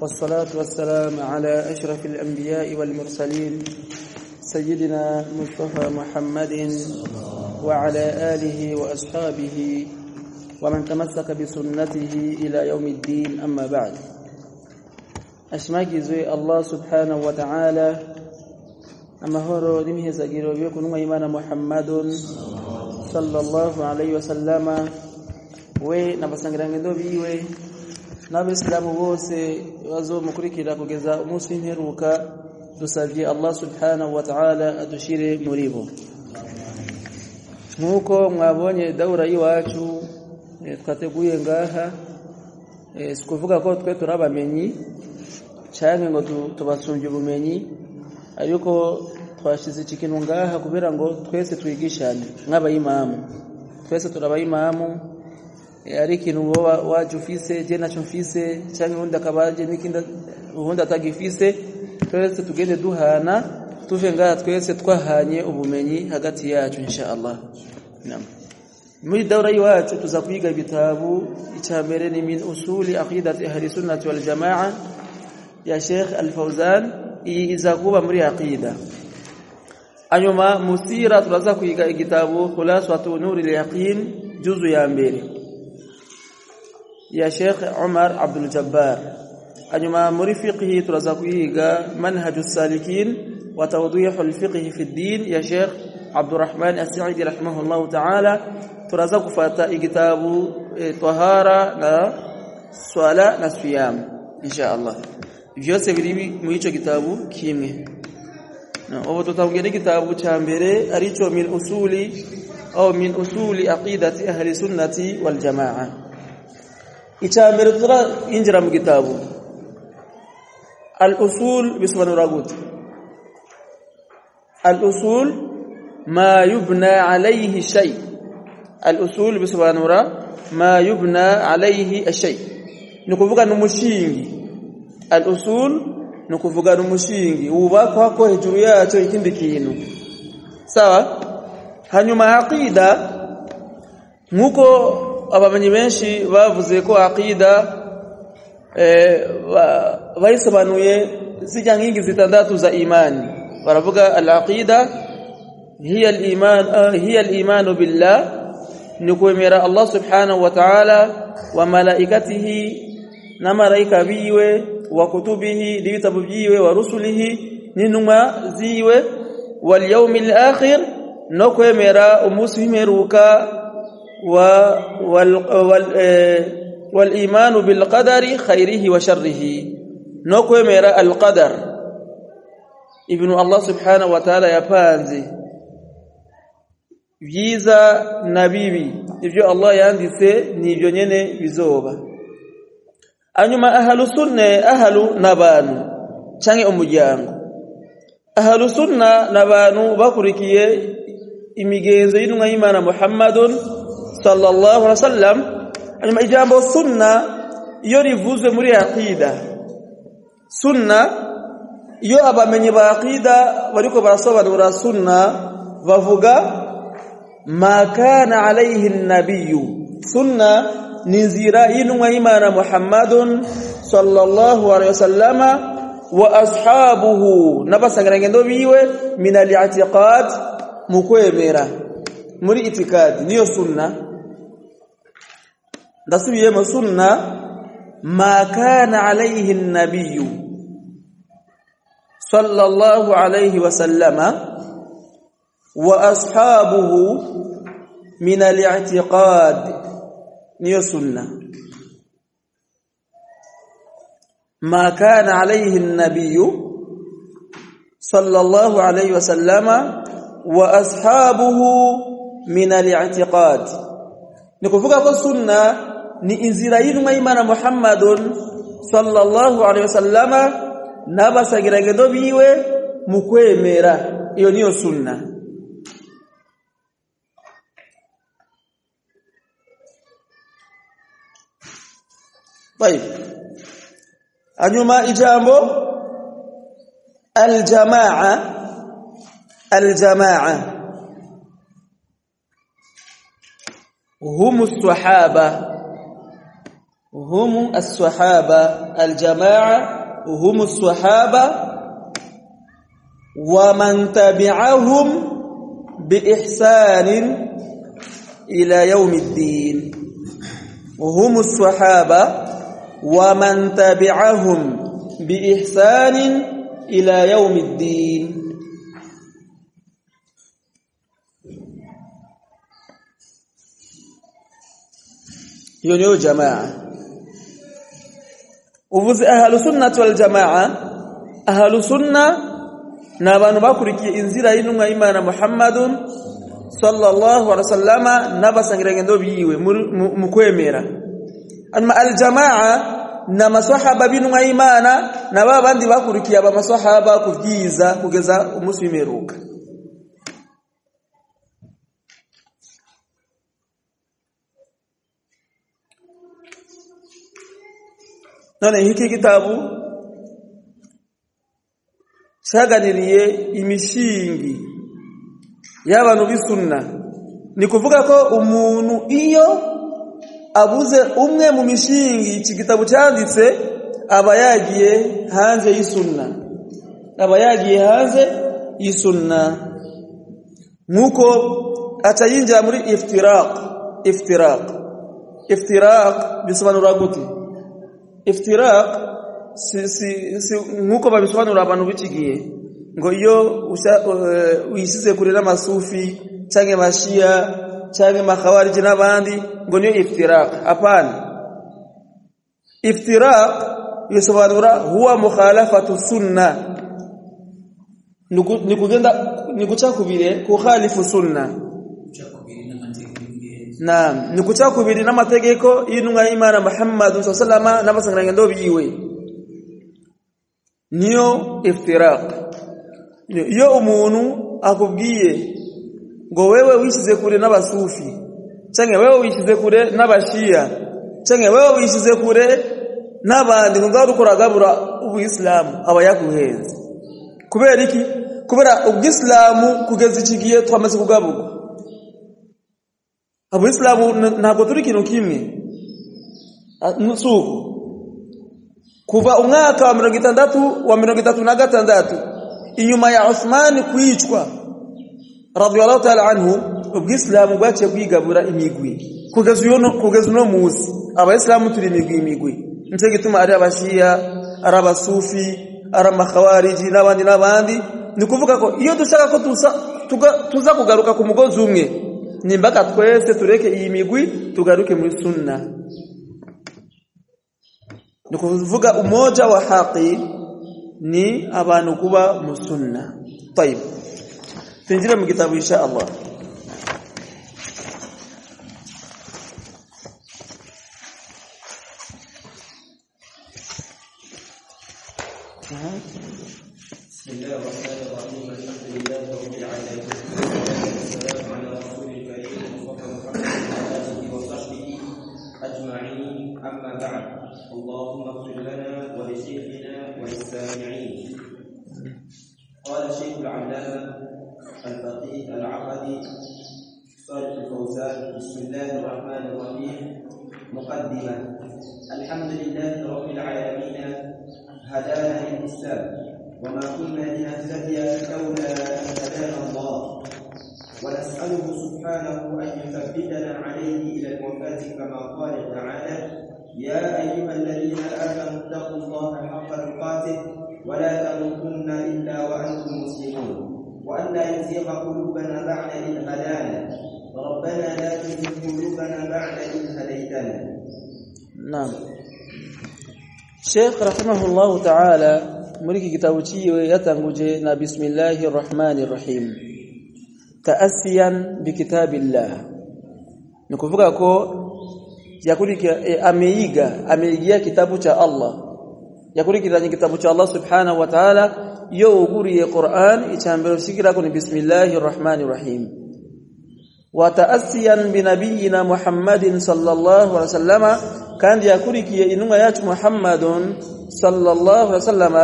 والصلاة والسلام على أشرف الأنبياء والمرسلين سيدنا مصطفى محمد وعلى آله وأصحابه ومن تمسك بسنته إلى يوم الدين أما بعد أشماكي زي الله سبحانه وتعالى amahoro n'imihezagiro byo kunwa imana Muhammadun sallallahu alayhi wasallama we nabasangirangendo biwe n'abisilamu bose bazomukurikira kugeza umunsi w'imperuka dusavye Allah subhanahu wa ta'ala adushire muri bo. Nkuko mwabonye daura yiwacu e, twateguye ngaha e, sikuvuga ko twe turabamenyi canke ngo tubasumbye ubumenyi ariko twashize ikintu ngaha kubera ngo twese twigishane nk'abayimamu twese turabayimamu ari ikintu wowe waje ufise je naco mfise cyangwa undi akabaje n'ikindi ubundi atagifise twese tugende duhana tuve ngaha twese twahanye ubumenyi hagati yacu insha Allah naam. Muri daura yacu tuza kwiga bitabu icambere ni min usuli aqidati ahli sunnati wal jamaa. Ya Sheikh Al-Fawzan iyi iza kuba muri aqida. Anyuma musira turaza kwiga igitabu khulasatu nuri al-yaqin juzu ya mbere يا شيخ عمر عبد الجبار. أجمع مرفقه ترزقيغا منهج السالكين وتوضيح الفقه في الدين. يا شيخ عبد الرحمن السعيد رحمه الله تعالى. ترزق فتا كتاب إيه، طهارة والصلاه والصيام إن شاء الله. يوسف بن ميت كتاب كيمه نعم، أو توتوغيدي كتاب تشامبري اريتو من اصول أو من أصول عقيدة أهل السنة والجماعة. ichaamirtira in mu kitaabu al-usuul bisuma duraa guutu al-usuul maa yubnaa alayhi shay. Al-usuul bisuma duraa maa yubnaa alayhi shay. Nikuvuga numushingi. Al-usuul nikuvuga numushingi. Ubako hako hejuru yacyo ikindi kintu sawa? Hanyuma aqida nkuko ababanyi benshi bavuze ko aqida eh bayisobanuye zijya nkingi zitandatu za imani. Baravuga al-aqida hiya al-iman hiya al-iman billah ni kuemera Allah subhanahu wa ta'ala wa malaikatihi na malaika biwe wa kutubihi libitabu vyiwe wa rusulihi ninuma ziwe wal yawmil akhir no kwemera umunsi w'imperuka wa wal wal, wal iman bil qadari khairihi wa sharrihi. Nokwemera al qadar. Ibnu Allah subhanahu wa ta'ala yapanze byiza na bibi. Ibyo Allah yanditse nibyo nyene bizoba anyuma ahlu sunne ahlu nabanu canke umujyango ahlu sunna nabanu bakurikiye imigenzo y'intumwa y'Imana Muhammadun صلى الله عليه وسلم ان ما اجاب السنة يوري فوزه مري عقيده سنه يو ابا من يعقيده وريكو برسوبن ورا سنه وفوغا ما كان عليه النبي سنه نذيرا ان محمد صلى الله عليه وسلم واصحابه نبسغرنگندو بيوي من الاعتقاد مكويمرا مري اعتقاد نيو سنه ndasubiyemo sunna ma kana alayhi an-nabiyyu sallallahu alaihi wasallama wa ashabuhu min al-i'tiqad niyo sunna ma kana alayhi an-nabiy sallallahu alayhi wasallama wa ashabuhu min al-i'tiqad nikuvuga ko sunna ni inzira y'intumwa y'Imana Muhammadun sallallahu alayhi wasallama n'abasagiragendo biwe mu kwemera iyo niyo sunna طيب anyuma ijambo aljamaa aljamaa hum sahaba هم الصحابة الجماعة هم الصحابة ومن تبعهم بإحسان إلى يوم الدين. وهم الصحابة ومن تبعهم بإحسان إلى يوم الدين. Hiyo jamaa uvuze ahlu sunnati wal jamaa ahlu sunna na abantu bakurikiye inzira y'intumwa y'Imana Muhammadun sallallahu alaihi wasallama nabasangira ngendo biwe mu kwemera anma al jamaa na maswahaba b'intumwa y'Imana na babandi bakurikiye aba maswahaba kubwiza kugeza umunsi w'imeruka none hiki kitabu cyaganiriye imishingi y'abantu b'isunna ni kuvuga ko umuntu iyo abuze umwe mu mishingi iki gitabo cyanditse aba yagiye hanze y'isunna aba yagiye hanze y'isunna nk'uko aca yinjira muri iftiraq. Iftiraq. Iftiraq bisobanura gute iftiraq si, si, nkuko babisobanura abantu bikigiye ngo iyo wisize kure n'amasufi canke mashiya canke makhawarij n'abandi ngo niyo iftiraq. Apana. Iftiraq yisobanura huwa mukhalafatu sunna. Nikugenda kugenda ni kucha kubire sunna Naam, nikucha kubiri n'amategeko y'intumwa y'Imana Muhammad sallallahu n'abasanganya ndo biwe. Niyo iftiraq. Iyo umuntu akubwiye ngo wewe wishize kure n'abasufi, canke wewe wishize kure n'abashia, canke wewe wishize kure n'abandi ngo ngaho ukoragabura ubuyisilamu aba yaguhenze. Kubera iki? Kubera ubwisilamu kugeza ikigiye twamaze kugaburwa. Abuyisilamu ntabwo turi kintu kimwe. Nusuku kuva umwaka wa mirongo itandatu wa mirongo itatu na gatandatu inyuma ya Uthman kwicwa radiyallahu ta'ala anhu ubwisilamu bwaciye kwigabura imigwi. Kugeza uyo kugeza uno munsi abayisilamu turi imigwi imigwi. Nico gituma ari abashia ari abasufi ari amakhawariji n'abandi n'abandi. Ni kuvuga ko iyo dushaka ko tuza kugaruka ku mugozi umwe nimbaka twese tureke iyi migwi tugaruke muri sunna. Nikuvuga umoja wa haqi ni abantu kuba musunna tayib tinjira mu kitabu insha Allah. مقدمة. الحمد لله رب العالمين هدانا للإسلام وما كنا لنهتدي لولا أن هدانا الله. ونسأله سبحانه أن يثبتنا عليه إلى الوفاة كما قال تعالى يا أيها الذين آمنوا اتقوا الله حق تقاته ولا تموتن إلا وأنتم مسلمون. وأن لا يزيغ قلوبنا بعد إذ هدانا. ربنا لا تزغ قلوبنا بعد اذ هديتنا Naam. Sheikh rahimahullahu ta'ala muri iki kitabu ciwe yatanguje na bismillahir rahmanir rahim. Taasiyan bi kitabillah. Ni kuvuga ko yakurika e, ameiga ameigia kitabu cha Allah. Yakurikiranye kitabu cha Allah subhanahu wa ta'ala yo uguriye Qur'an ichambero shikira ko ni bismillahir rahmanir rahim. Wa taasiyan bi nabiyyina Muhammadin sallallahu alaihi wasallama kandi yakurikiye intumwa yacu Muhammadun sallallahu alaihi wasallama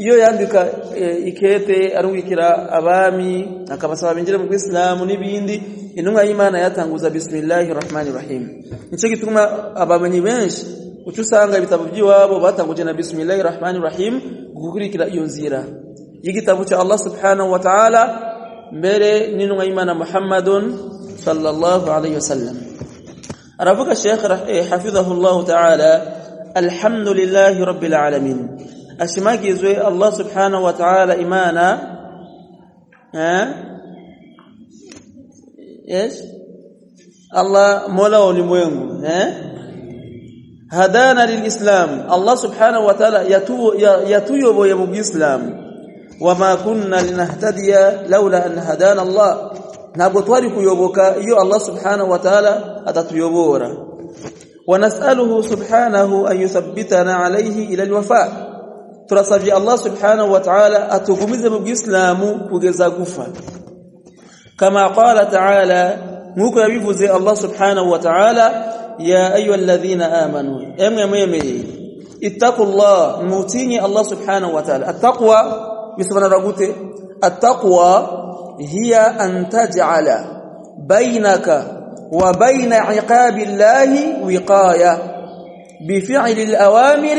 iyo yandika e, ikete arungikira abami akabasaba binjire mu Islamu nibindi intumwa y'Imana yatanguza bismillahir rahmanir rahim. Nico gituma abamenyi benshi ucusanga ibitabo by'iwabo batanguje na bismillahir rahmanir rahim gukurikira iyo nzira. Y'igitabo cha Allah subhanahu wa ta'ala mbere n'intumwa y'Imana Muhammadun صلى الله عليه وسلم. ربك الشيخ إيه، حفظه الله تعالى الحمد لله رب العالمين. أسماك يزوي الله سبحانه وتعالى إيمانا ها؟ إيش؟ الله مولا ولموين ها؟ هدانا للإسلام. الله سبحانه وتعالى يتو يتويب ويمو بإسلام وما كنا لنهتدي لولا أن هدانا الله. ntabwo twari kuyoboka iyo Allah subhanahu wa ta'ala ونساله سبحانه ان يثبتنا عليه إلى الوفاء ترسل الله سبحانه وتعالى اتقومذ بالاسلام كغزا غفا كما قال تعالى مكرفز الله سبحانه وتعالى يا ايها الذين امنوا اتقوا الله موتيني الله سبحانه وتعالى التقوى يسمى رغوت التقوى هي أن تجعل بينك وبين عقاب الله وقاية بفعل الأوامر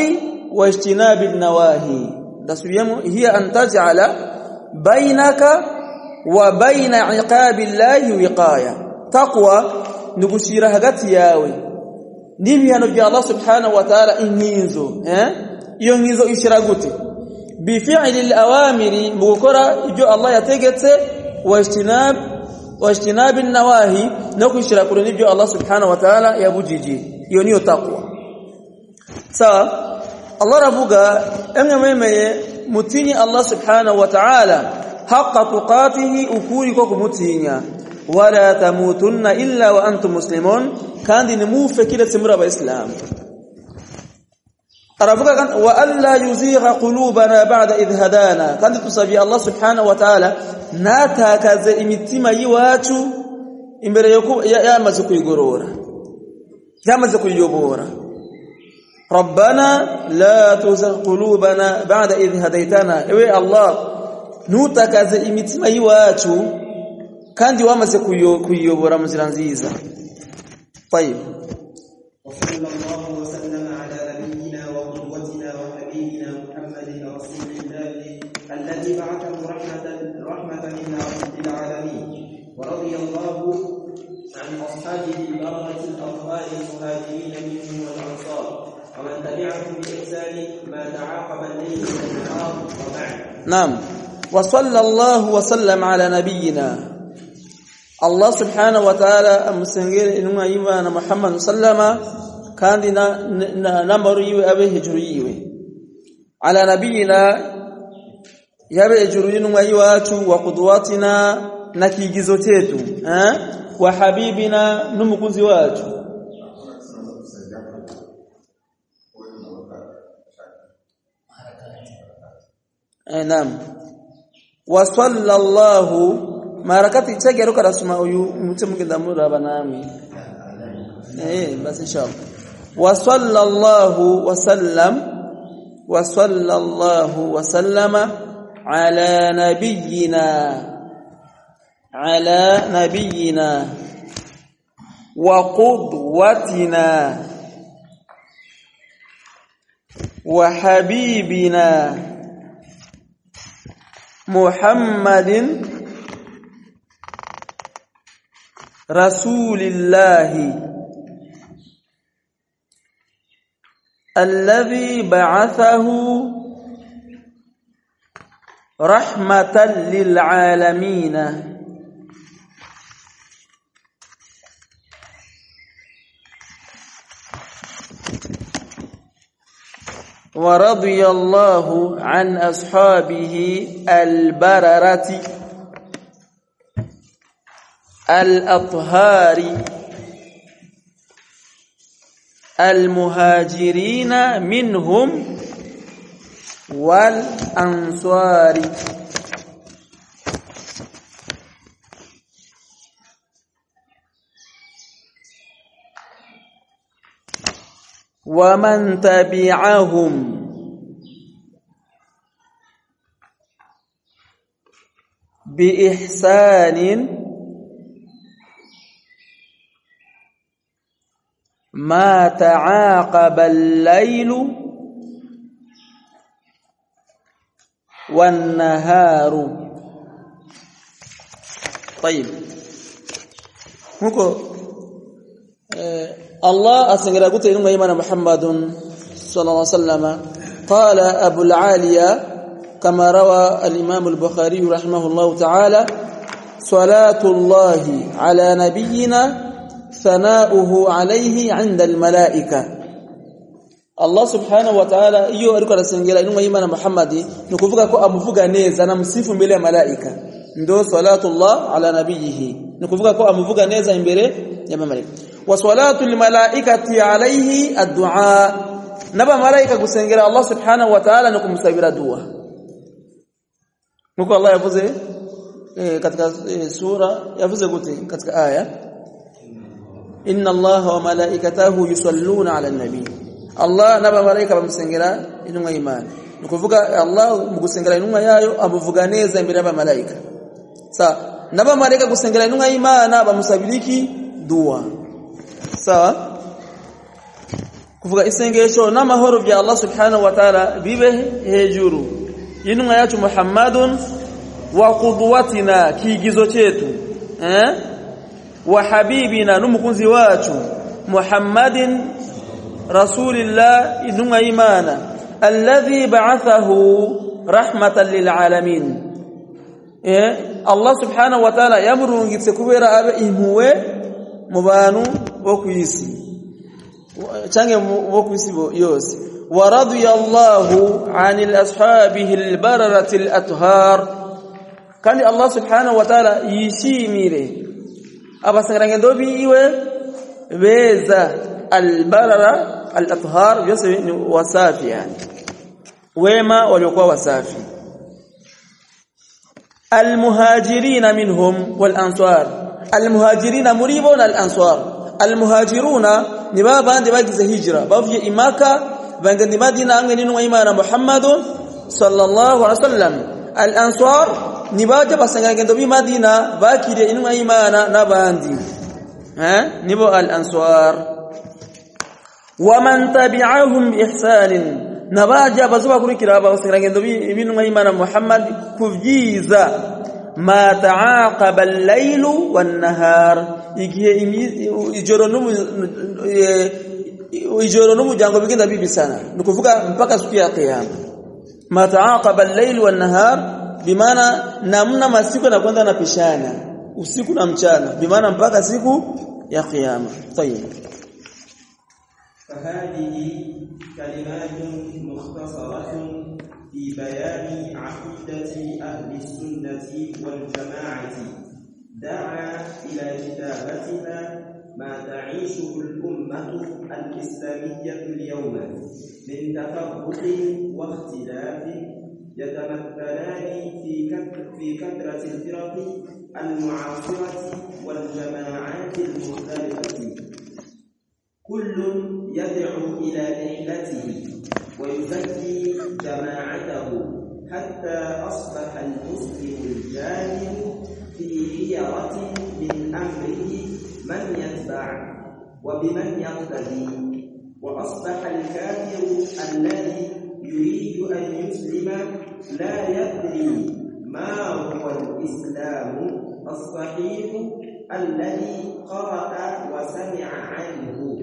واجتناب النواهي. هي أن تجعل بينك وبين عقاب الله وقاية. تقوى نبشيرها قتياوي نبي نبي الله سبحانه وتعالى إنينزو ينينزو إشراكوتي بفعل الأوامر بكرة جو الله يتيجت واجتناب واجتناب النواهي نكشرا كنيجو الله سبحانه وتعالى yabujiji hiyo niyo takwa sawa? Allah ravuga emwe mwemeye mutinye Allah subhanahu wa ta'ala haqqa tuqatihi ukuri kwa kumutinya wala tamutunna illa wa antum muslimun. Kandi nimufe simura wa aravuga kan wa alla yuzigha qulubana ba'da idh hadana kandi tusabi Allah subhanahu wa ta'ala natakaze imitima yiwacu imbere yo yamaze kuyigorora yamaze kuyiyobora ربنا لا تزغ قلوبنا بعد إذ هديتنا ewe Allah nutakaze imitima yiwacu kandi wamaze kuyiyobora mu nzira nziza طيب وصلى الله وسلم على نبينا وقدوتنا وحبيبنا محمد رسول الله الذي بعثه رحمة رحمة للعالمين ورضي الله عن هذه الباقة الأفضال المهاجرين منهم والأنصار. ومن تبعهم بإحسان ما تعاقب الليل والنهار نعم. وصلى الله وسلم على نبينا. الله سبحانه وتعالى مسنجر إنما ما يوانا محمد صلى الله عليه وسلم. كان نمر يوي أبي هجري على نبينا. يا أبي هجري نو يواتو وقدواتنا نكيجزوتيتو wa habibina n'umukunzi wacu eh naam wa sallallahu maharakati chake aruka rasuma uyu mute mugenda muraba namwe eh basi inshallah wa sallallahu wa sallam wa sallallahu wa sallama ala nabiyyina على نبينا وقدوتنا وحبيبنا محمد رسول الله الذي بعثه رحمة للعالمين. ورضي الله عن أصحابه البررة الأطهار المهاجرين منهم والأنصار. ومن تبعهم. بإحسان. ما تعاقب الليل والنهار. طيب. huko الله أسنقل قلت إنما إيمان محمد صلى الله عليه وسلم. قال أبو العالية كما روى الإمام البخاري رحمه الله تعالى صلاة الله على نبينا ثناؤه عليه عند الملائكة. الله سبحانه وتعالى إيو أركو الأسنقل إنما إيمان محمد نكفقك أبو فقا نيزا نمسيف ملي ملائكة. ndo salatu allah ala nabiyhi nikuvuka kwa amvuka neza imbere ya mamaliki وصلاة الملائكة عليه الدعاء. نبأ ملائكة كسنجر الله سبحانه وتعالى نكم سبيرا دعاء نقول الله يفوز. إيه سورة يفوز قلتي ketika آية. إن الله وملائكته يصلون على النبي. الله نبأ ملائكة بمسنجرا ينوا إيمان. nikuvuga Allah mugusengera inunga yayo abuvuga neza imbere aba malaika sa naba malaika gusengera inunga y'Imana bamusabiriki duwa sawa kuvuga isengesho n'amahoro bya Allah subhanahu wa ta'ala bibe hejuru intumwa yacu Muhammadun wa qudwatina kigizo chetu eh wa habibina n'umukunzi wacu Muhammadin rasulillah intumwa y'Imana alladhi ba'athahu rahmatan lil alamin eh Allah subhanahu wa ta'ala yamurungitse kubera abe impuwe mu bantu canke bo kwisi yose wa radiyallahu anil ashabihi albararati alathhar kandi Allah subhanahu wa ta'ala yishimire abasangirangendo biwe beza albarara alathhar byose ni wasafi yani wema waliokuwa wasafi المهاجرين منهم والانصار المهاجرين مريبون الانصار المهاجرون ni babandi bagize hijra bavuye imaka bangandi madina amwe n'intumwa y'Imana Muhammad sallallahu alaihi wasallam al-ansar ni baje basanga ngendo bi Madina bakiriye intumwa y'Imana n'abandi eh nibo al-ansar waman tabi'ahum bi ihsanin nabaja bazuba kurikira basanga ngendo b'intumwa y'Imana Muhammad kuvyiza ma ta'aqaba al-laylu wan-nahar igihe ijoro ijoro n'umuryango bigenda bibi sana ni kuvuga mpaka siku ya kiyama ma ta'aqaba al-layl wan-nahar bimaana namna masiku yanakwenda napishana usiku na mchana bimaana mpaka siku ya kiyama tayeb فهذه كلمات مختصرة في بيان عقيدة أهل السنة والجماعة دعا إلى كتابتها ما تعيشه الأمة الإسلامية اليوم من تفرق واختلاف يتمثلان في في كثرة الفرق المعاصرة والجماعات المختلفة. كل يدعو إلى رحلته ويزكي جماعته حتى أصبح المسلم الجاهل في حيرة من أمره من يتبع وبمن يقتدي وأصبح الكافر الذي يريد أن يسلم لا يدري ما هو الإسلام الصحيح الذي قرأ وسمع عنه.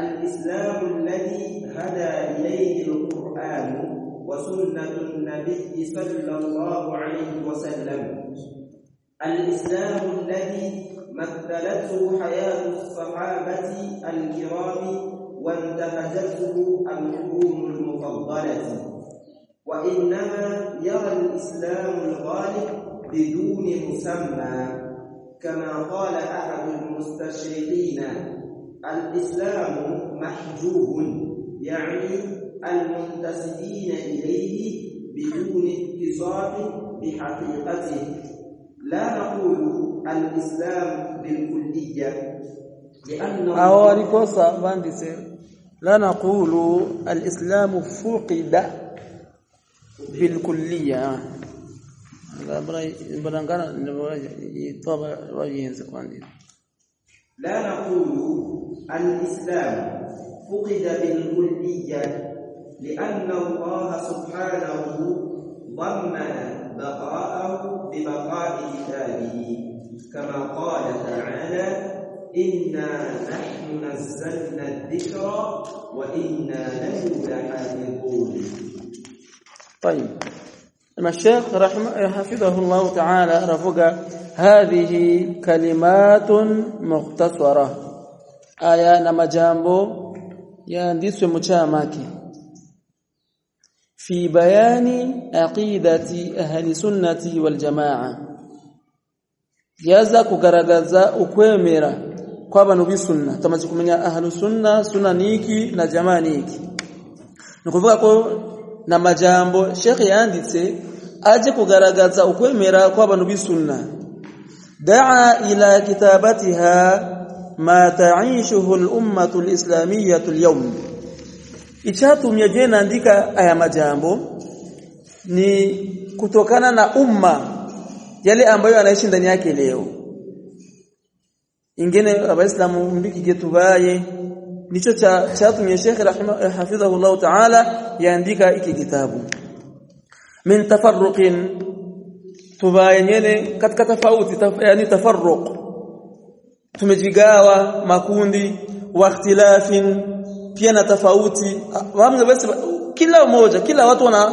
الإسلام الذي هدى إليه القرآن وسنة النبي صلى الله عليه وسلم. الإسلام الذي مثلته حياة الصحابة الكرام وانتهجته القرون المفضلة. وإنما يرى الإسلام الغالب بدون مسمى كما قال أحد المستشرقين الإسلام محجوب يعني المنتسبين إليه بدون اتصال بحقيقته. لا نقول الإسلام بالكلية لأنه أوليكوسا بانديسي لا نقول الإسلام فقد بالكلية. لا نقول الإسلام فقد بالكلية لأن الله سبحانه ضمن بقاءه ببقاء كتابه كما قال تعالى إنا نحن نزلنا الذكر وإنا له لحافظون. طيب. الشيخ رحمه حفظه الله تعالى رفق هذه كلمات مختصرة. آية نما جambo yaandiswe muchamake في بيان عقيدة أهل سنة والجماعة. يازا كغرغزا أكوامرا كوابا نبي سنة تمزيكم من أهل سنة سنة نيكي نجماع نيكي. نكوفوكا كو نمجامبو شيخي أنديسي أجي كغرغزا أكوامرا كوابا نبي سنة دعا إلى كتابتها ما تعيشه الأمة الإسلامية اليوم. Ichatumye je naandika aya majambo ni kutokana na umma yale ambayo anaishi ndani yake leo. Ingine abaislamu mbiki tubaye nicho cha chatumye Sheikh hafidhahullah ta'ala yaandika iki kitabu. Min tafarruqin tubayenyele katika tofauti taf, yani tafarruq. Tumejigawa makundi wa ikhtilafin pia na tofauti. Wamwe basi kila mmoja kila watu wana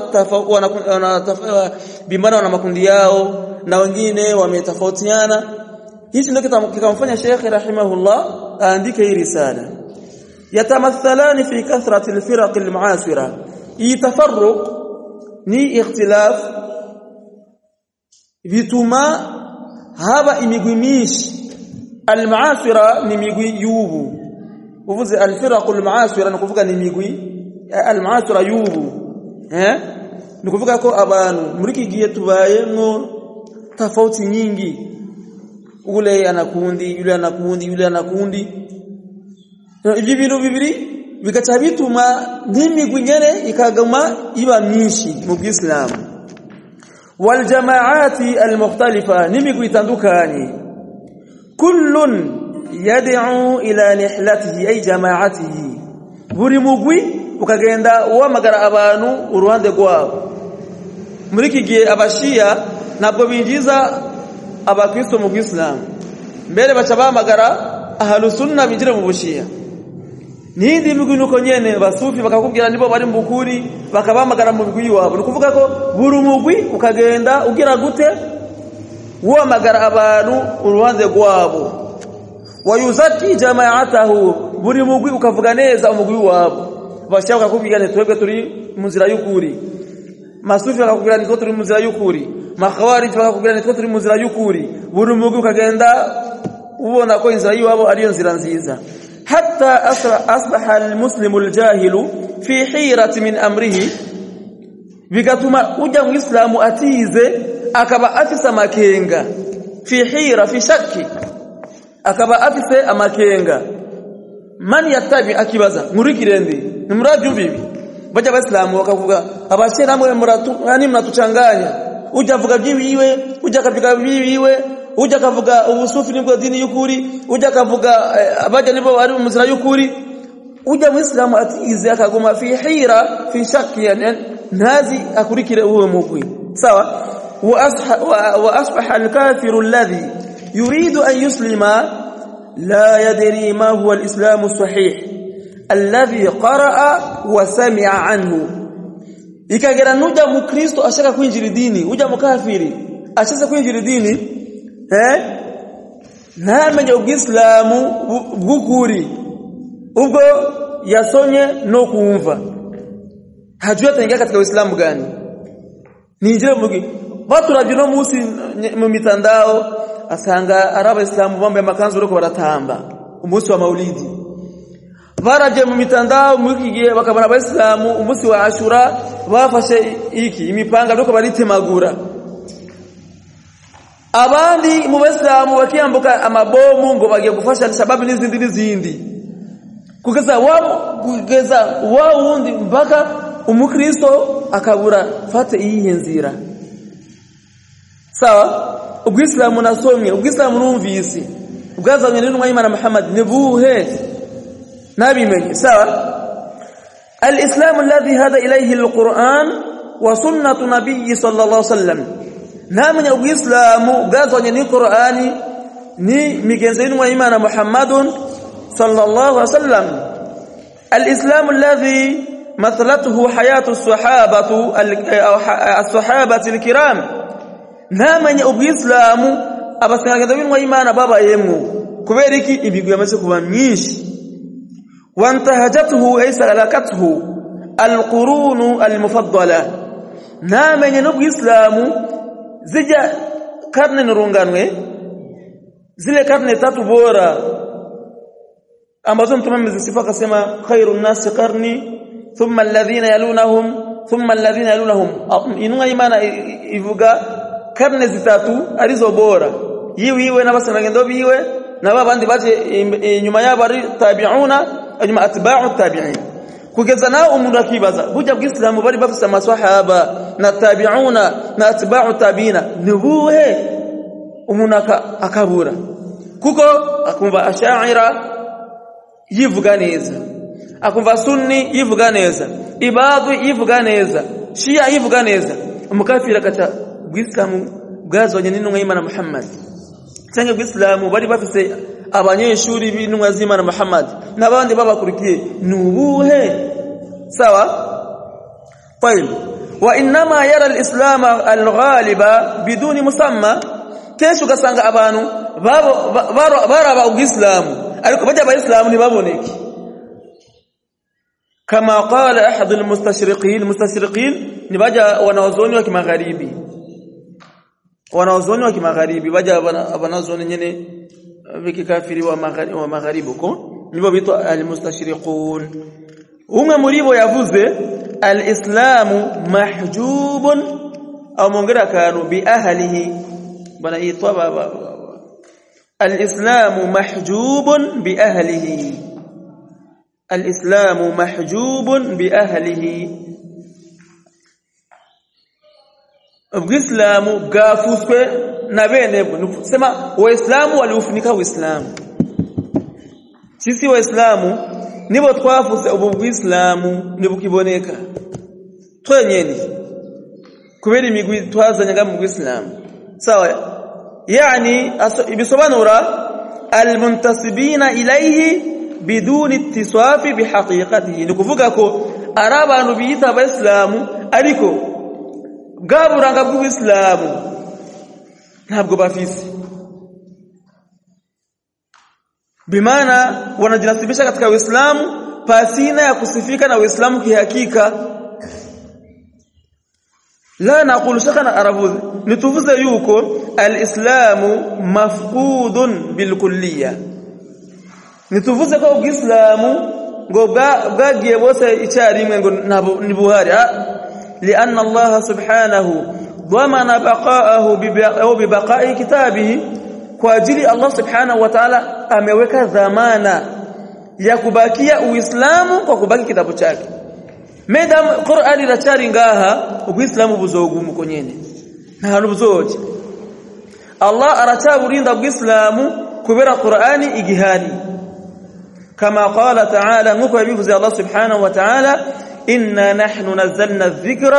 wana, wana bimana wana makundi yao na wengine wametofautiana. Hichi ndio kikamfanya Sheikh rahimahullah aandike hii risala. Yatamathalani fi kathrati alfiraq almuasira. Itafarruq tafarruq ni ikhtilaf. Vituma haba imigwimishi almuasira ni migwi yubu uvuze alfiraqul almuasira nikuvuga ni migwi almuasira yubu eh? Nikuvuka ko abantu muri kigiye tubayemo tofauti nyingi. Ule anakundi yule anakundi yule anakundi. Hivi bintu bibiri bikaca bituma n'imigwi nyene ikagama iba myinshi mu bwislam. Wal jamaati al mukhtalifa n'imigwi itandukanye. Kullun yad'u ila nihlatihi ay jamaatihi. Buri mugwi ukagenda wamagara abantu uruhande rwabo. Muri iki gihe abashia ntabwo binjiza abakristo mu Bwislamu. Mbere baca bahamagara ahlu sunna binjire mu bushia nindi migwi nuko nyene basufi bakakubwira nibo bari mu bukuri bakabamagara mu bigwi wabo nukuvuga ko buri mugwi ukagenda ugira gute wamagara abantu urubanze rwabo. wayuzaki jama'atahu. Buri mugwi ukavuga neza umugwi wabo. Bashaka bakakubwira twebwe turi munzira y'ukuri. Masufi bakakubwira nitwe turi munzira y'ukuri. Makhawarij bakakubwira nitwe turi munzira y'ukuri. Buri mugwi ukagenda ubona ko inzira yabo ariyo nzira nziza. Hatta asbaha almuslimu aljahilu fi hirati min amrihi. Bigatuma uja muislamu atize akaba afisa makenga fi hira fi shakki akaba afise amakenga. Mani yatabi akibaza nkurikirende nimurabyumva ibi? Baje abaslamu bakavuga abashe namwe muratu yani mnatuchanganya uja avuga byiwiwe uja akavuga byiwiwe uja akavuga ubusufi nibwo dini y'ukuri uja akavuga abaje nibo ari mu y'ukuri. Uja muislamu atize akaguma fi hira fi shakki yani nazi akurikire uwe mugwi. Sawa? Wa asbaha al-kafiru alladhi yuridu an yuslima la yadri ma huwa al-islam as-sahih alladhi qara'a sami'a anhu ikagera nuja mukristo ashaka kwinjira dini uja mukafiri ashaka kwinjira dini eh ntamenye ubwislamu bw'ukuri ubwo yasonye no kumva hajua ataingia katika uislamu gani ninjire mugi watu rajino no musi mu mitandao asanga araba islamu bambaye makanzu uriko baratamba umunsi wa maulidi. Baraje mu mitandao mukigiye bakabara abayisilamu umunsi wa ashura bafashe iki? Imipanga uriko baritemagura. Abandi mu basilamu bakiyambuka amabomu ngo bagiye gufasha sababu n'izindi n'izindi. Kugeza wa kugeza wa wundi mpaka umukristo akabura fate iyi nzira sawa? Ubwisilamu nasomye ubwisilamu numvise. Bwazanywe n'intumwa y'Imana Muhammad ni buhe? Nabimenye sawa? الإسلام الذي هذا إليه القرآن وسنة نبي صلى الله عليه وسلم نامن الإسلام غازو ني قرآني ني ميجنزين وإيمان محمد صلى الله عليه وسلم الإسلام الذي مثلته حياة الصحابة أو الصحابة الكرام ntamenya ubwisilamu abasanganyirizo b'inwa y'imana babayemwo. Kubera iki? Ibigwi yamaze kuba myinshi. Wantahajatuhu ay salakatuhu alqurunu almufaddala. Ntamenya n'ubwisilamu zijya karne nurunganwe zile karne tatu bora. Ambazo mtume amezisifa akasema khairun nasi qarni thumma alladhina yalunahum thumma alladhina yalunahum. Inua imana ivuga karne zitatu arizo bora. Yiwe yiwe n'abasanagendo biwe n'abandi baje inyuma yabo ari tabi'una ajma atba'u tabi'in. Kugeza na umuntu akibaza burya bw'islamu bari bafite amaswahaba na tabi'una na atba'u tabi'ina nibuhe umuntu akabura. Kuko akumva ash'ira yivuga neza akumva sunni yivuga neza ibadu yivuga neza shia yivuga neza umukafira akaca gwislamu gazwanye n'intumwa y'Imana Muhammad. Cyangwa gwislamu bari bafise abanyeshuri b'intumwa z'Imana Muhammad. Nabandi babakurikiye. Nubuhe sawa? طيب وانما يرى الاسلام الغالب بدون مسمى كيسو كسانغا ابانو بارا بارا با الاسلام اريكو بجا با الاسلام ني بابونيك كما قال احد المستشرقين المستشرقين ني بجا وأنا وزوني وكي مغاربي wanaozoni wa kimagharibi baja wanaozoni nyene vikikafiri wa magharibi wa magharibi ko nibo bitwa almustashriqun umwe muri bo yavuze alislamu mahjubun au mongera kanu bi ahlihi alislamu mahjubun bi ahlihi alislamu mahjubun ahlihi bwafuswe na bene sema waislamu waliufunika uislamu. Sisi waislamu nibo twafuse ubu bw'islamu nibukiboneka. Twenyene kubera imigwi twazanyaga mu bw'islamu. Sawa? Yani ibisobanura almuntasibina ilayhi biduni ittisafi bihaqiqatihi nikuvuga ko ari abantu biyita abayisilamu ariko bwa buranga bw'ubuyisilamu ntabwo bafise. Bimaana wanajinasibisha katika Uislamu pasina ya kusifika na Uislamu kihakika. La naqulu shakana arabu nituvuze yuko alislamu mafqudun bilkulliya. Nituvuze ko uislamu ngo bwagiye bose icyarimwe ngo ni buhari لأن الله سبحانه ضمن بقاءه ببقاء كتابه kwa ajili Allah subhanahu wa ta'ala ameweka dhamana ya kubakia uislamu kwa kubaki kitabu chake medam Qur'ani iracari ngaha uislamu buzogumu konyene nta hantu buzoje Allah aracaburinda uislamu kubera Qur'ani igihari kama qala ta'ala nkuko yabivuze Allah subhanahu wa ta'ala إنا نحن نزلنا الذكر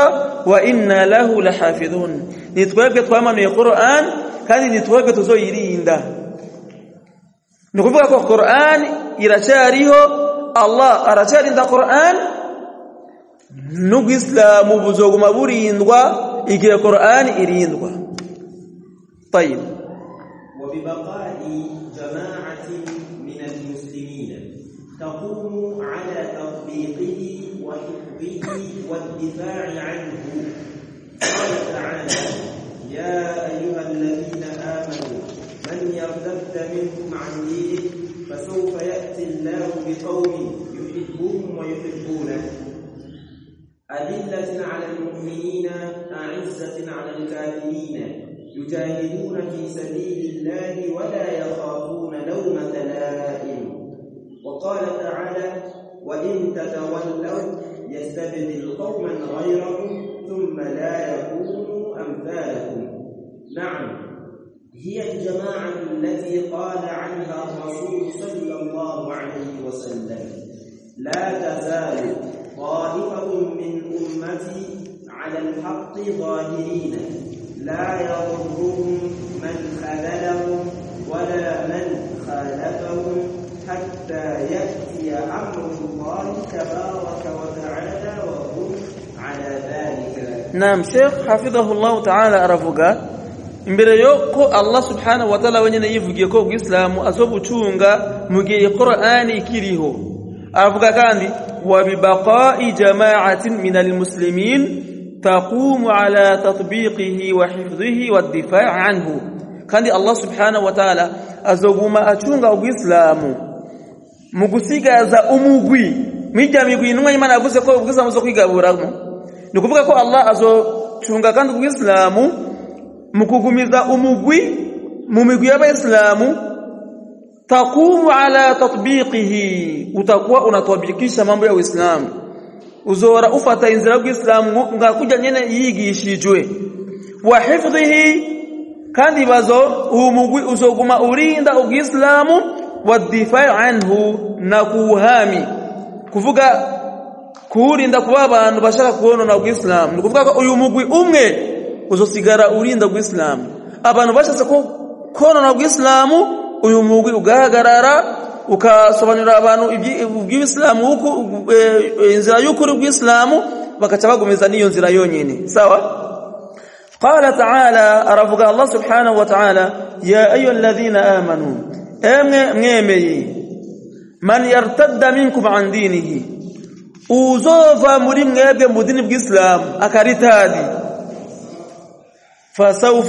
وإنا له لحافظون. نتوقف تماما القرآن كان نتوقف تزويرين ده نقولك القرآن إلى شاريه الله أرى شاري ده القرآن نقص لمبزوغ مبورين دوا إكي القرآن إيرين دوا طيب. وببقائي والدفاع عنه. قال تعالى يا أيها الذين آمنوا من يرتد منكم عن دينه فسوف يأتي الله بقوم يحبهم ويحبونه. أذلة على المؤمنين أعزة على الكافرين. يجاهدون في سبيل الله ولا يخافون لومة لائم. وقال تعالى وإن تتولوا يستبدل قوما غيركم ثم لا يكونوا أمثالكم. نعم. هي الجماعة التي قال عنها الرسول صلى الله عليه وسلم لا تزال طائفة من أمتي على الحق ظاهرين. لا يضرهم من خذلهم ولا من خالفهم حتى يأتي أمر الله تبارك وتعالى وهم على ذلك Naam Sheikh hafidhahullah ta'ala aravuga imbere yo ko Allah subhanahu wa ta'ala wenyene yivugiye ko ubwislamu azobucunga mu gihe Qur'ani ikiriho aravuga kandi wa bibaqa'i jama'atin min almuslimin taqumu ala tatbiqihi wa hifdhihi wa difaa anhu kandi Allah subhanahu wa ta'ala azoguma acunga ubwislamu mu gusigaza umugwi. Mijya migwi intumwa y'Imana yavuze ko ubwislamu zo kwigaburamo ni kuvuga ko Allah azocunga kandi ubwislamu mu kugumiza umugwi mu migwi y'abayisilamu. Takumu ala tatbiqihi. Utakuwa unatabikisha mambo ya Uislamu. Uzora ufata inzira y'Uislamu ngakuja nyene yigishijwe. Wa hifdhihi. Kandi bazo umugwi uzoguma urinda ubwislamu wa difaa anhu na kuhami kuvuga kurinda kuba abantu bashaka kubonona ubwislamu ni kuvuga ko uyu mugwi umwe uzosigara urinda ubwislamu abantu bashatse ko konona ubwislamu uyu mugwi ugahagarara ukasobanurira abantu iby'islamu huku inzira y'ukuri ubwislamu bakaca bagumiza n'iyo nzira yonyine sawa قال تعالى أرفق الله سبحانه وتعالى يا أيها الذين emwe mwemeyi man yartadda minkum an dinihi. Uzova muri mwebwe mu dini bw'islam akaritaadi. Fasawfa